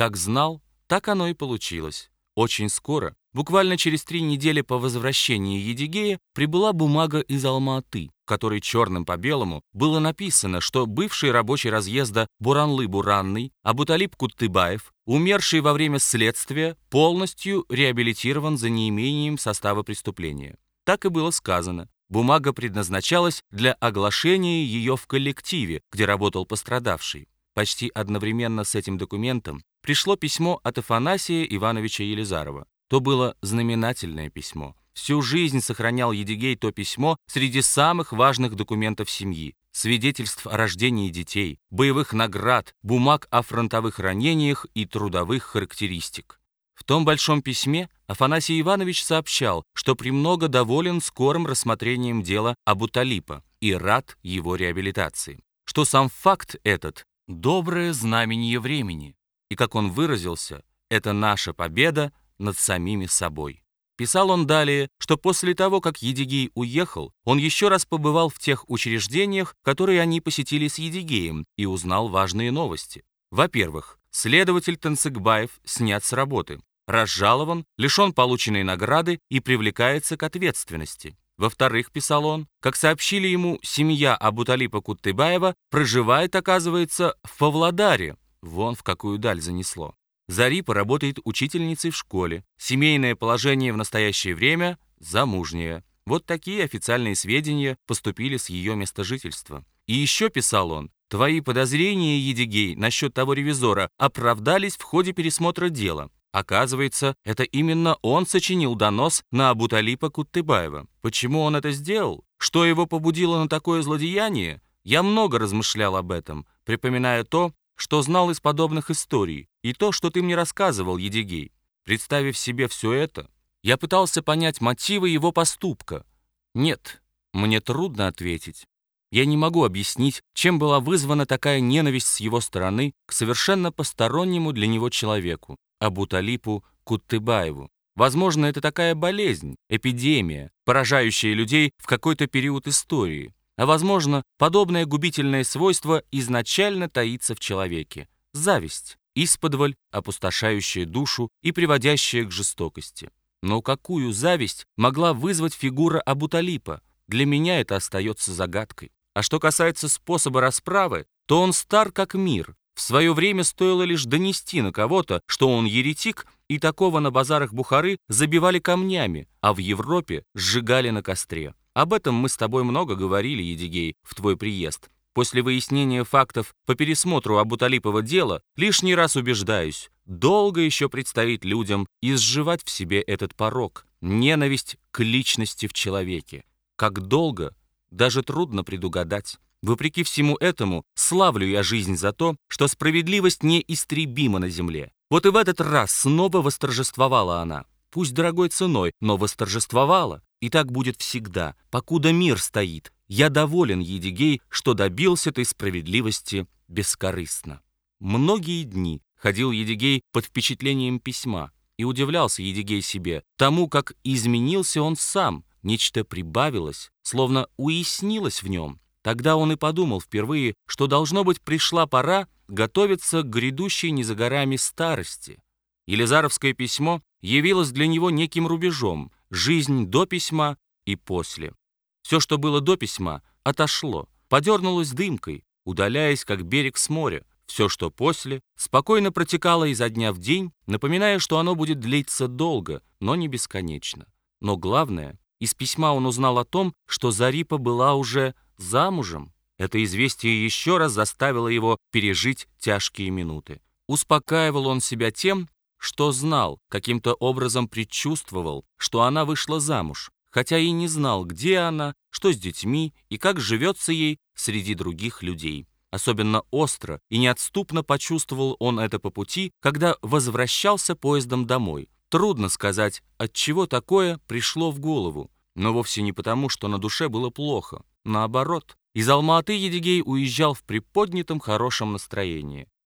Как знал, так оно и получилось. Очень скоро, буквально через три недели по возвращении Едигея, прибыла бумага из Алма-Аты, в которой черным по белому было написано, что бывший рабочий разъезда Буранлы-Буранный Абуталип Куттыбаев, умерший во время следствия, полностью реабилитирован за неимением состава преступления. Так и было сказано. Бумага предназначалась для оглашения ее в коллективе, где работал пострадавший. Почти одновременно с этим документом пришло письмо от Афанасия Ивановича Елизарова. То было знаменательное письмо. Всю жизнь сохранял Едигей то письмо среди самых важных документов семьи. Свидетельств о рождении детей, боевых наград, бумаг о фронтовых ранениях и трудовых характеристик. В том большом письме Афанасий Иванович сообщал, что премного доволен скорым рассмотрением дела Абуталипа и рад его реабилитации. Что сам факт этот – доброе знамение времени, и, как он выразился, это наша победа над самими собой. Писал он далее, что после того, как Едигей уехал, он еще раз побывал в тех учреждениях, которые они посетили с Едигеем, и узнал важные новости. Во-первых, следователь Танцыгбаев снят с работы, разжалован, лишен полученной награды и привлекается к ответственности. Во-вторых, писал он, как сообщили ему, семья Абуталипа Куттыбаева проживает, оказывается, в Павлодаре, Вон в какую даль занесло. Зарипа работает учительницей в школе. Семейное положение в настоящее время замужнее. Вот такие официальные сведения поступили с ее места жительства. И еще писал он, твои подозрения, Едигей, насчет того ревизора оправдались в ходе пересмотра дела. Оказывается, это именно он сочинил донос на Абуталипа Куттыбаева. Почему он это сделал? Что его побудило на такое злодеяние? Я много размышлял об этом, припоминая то, что знал из подобных историй, и то, что ты мне рассказывал, Едигей. Представив себе все это, я пытался понять мотивы его поступка. Нет, мне трудно ответить. Я не могу объяснить, чем была вызвана такая ненависть с его стороны к совершенно постороннему для него человеку, Абуталипу Куттыбаеву. Возможно, это такая болезнь, эпидемия, поражающая людей в какой-то период истории. А возможно, подобное губительное свойство изначально таится в человеке. Зависть, исподволь, опустошающая душу и приводящая к жестокости. Но какую зависть могла вызвать фигура Абуталипа? Для меня это остается загадкой. А что касается способа расправы, то он стар как мир. В свое время стоило лишь донести на кого-то, что он еретик, и такого на базарах Бухары забивали камнями, а в Европе сжигали на костре. Об этом мы с тобой много говорили, Едигей, в твой приезд. После выяснения фактов по пересмотру Абуталипова дела лишний раз убеждаюсь, долго еще предстоит людям изживать в себе этот порог, ненависть к личности в человеке. Как долго, даже трудно предугадать. Вопреки всему этому, славлю я жизнь за то, что справедливость неистребима на земле. Вот и в этот раз снова восторжествовала она. Пусть дорогой ценой, но восторжествовала. И так будет всегда, покуда мир стоит. Я доволен, Едигей, что добился ты справедливости бескорыстно. Многие дни ходил Едигей под впечатлением письма и удивлялся Едигей себе тому, как изменился он сам, нечто прибавилось, словно уяснилось в нем. Тогда он и подумал впервые, что, должно быть, пришла пора готовиться к грядущей не за горами старости. Елизаровское письмо явилось для него неким рубежом, жизнь до письма и после. Все, что было до письма, отошло, подернулось дымкой, удаляясь, как берег с моря. Все, что после, спокойно протекало изо дня в день, напоминая, что оно будет длиться долго, но не бесконечно. Но главное, из письма он узнал о том, что Зарипа была уже замужем. Это известие еще раз заставило его пережить тяжкие минуты. Успокаивал он себя тем, что знал, каким-то образом предчувствовал, что она вышла замуж, хотя и не знал, где она, что с детьми и как живется ей среди других людей. Особенно остро и неотступно почувствовал он это по пути, когда возвращался поездом домой. Трудно сказать, от чего такое пришло в голову, но вовсе не потому, что на душе было плохо. Наоборот, из Алма-Аты Едигей уезжал в приподнятом хорошем настроении.